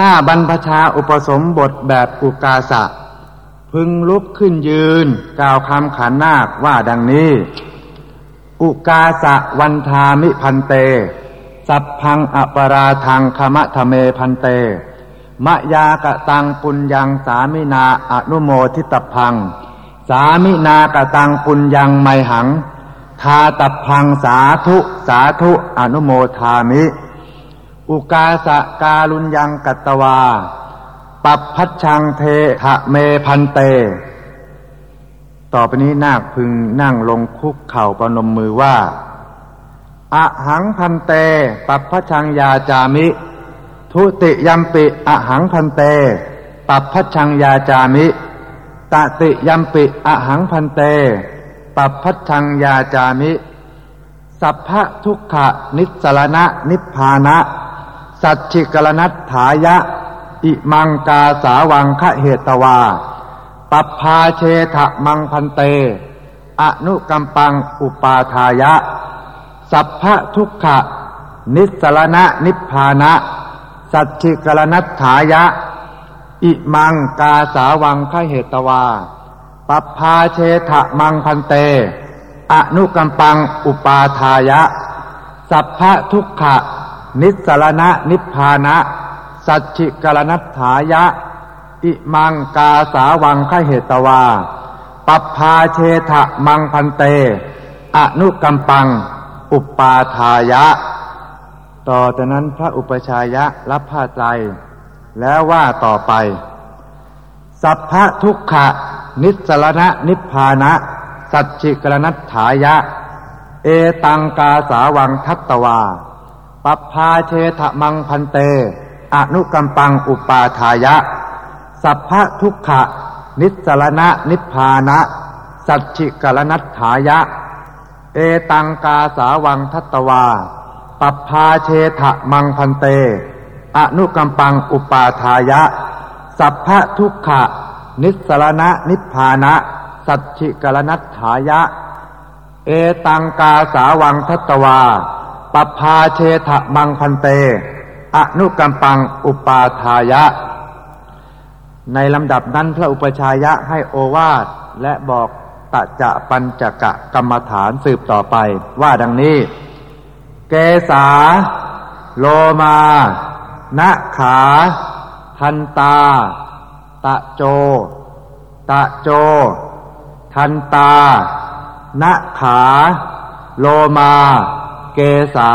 ถ้าบรรพชาอุปสมบทแบบอุกาสะ พึงลุกขึ้นยืน กล่าวคำขันนาคว่าดังนี้ อุกาสะวันทามิพันเต สัพพังอปราทังคมะทะเมพันเต มะยากะตังปุญญังสามินาอนุโมทิตพัง สามินากะตังปุญญังไมหัง ทาตพังสาธุสาธุอนุโมทามิ อุกาสะกาลุญยังกัตตวา ปับพัชชังเทหะเมพันเต ต่อไปนี้นาคพึงนั่งลงคุกเข่าประนมมือว่าอะหังพันเต ปับพัชชังยาจามิ ทุติยัมปิอะหังพันเต ปับพัชชังยาจามิ ตติยัมปิอะหังพันเต ปับพัชชังยาจามิ สัพพะทุกขะนิสรณะนิพพานะ สัจฉิกลนัตถายะ อิมังกาสาวังคะเหตวา ปัพาเชทะมังพันเต อนุกัมปังอุปาทายะ สัพพะทุกขะ นิสรณะนิพพานะ สัจฉิกลนัตถายะ อิมังกาสาวังคะเหตวา ปัพาเชทะมังพันเต อนุกัมปังอุปาทายะ สัพพะทุกขะ นิสรณะนิพพานะ สัจฉิกรณัฏฐายะ อิมังกาสาวังขเหตวาปพาเชทะมังพันเต อนุกัมปัง อุปาทายะ ต่อจากนั้นพระอุปชายะรับผ้าใจแล้วว่าต่อไป สัพพะทุกขะ นิสรณะนิพพานะ สัจฉิกรณัฏฐายะ เอตังกาสาวังทัตตวา ปัปพาเชทะมังพันเต อนุกัมปังอุปาทายะ สัพพะทุกขะ นิสรณะนิพพานะ สัจฉิกลนัตถายะ เอตังกาสาวังทัตวา ปัปพาเชทะมังพันเต อนุกัมปังอุปาทายะ สัพพะทุกขะ นิสรณะนิพพานะ สัจฉิกลนัตถายะ เอตังกาสาวังทัตวา ปภาเชทะมังพันเต อนุกัมปังอุปาทายะ ในลำดับนั้นพระอุปชายะให้โอวาทและบอกตะจะปัญจกะกรรมฐานสืบต่อไป ว่าดังนี้ เกษา โลมานะขา ทันตา ตะโจ ตะโจ ทันตานะขา โลมา เกษา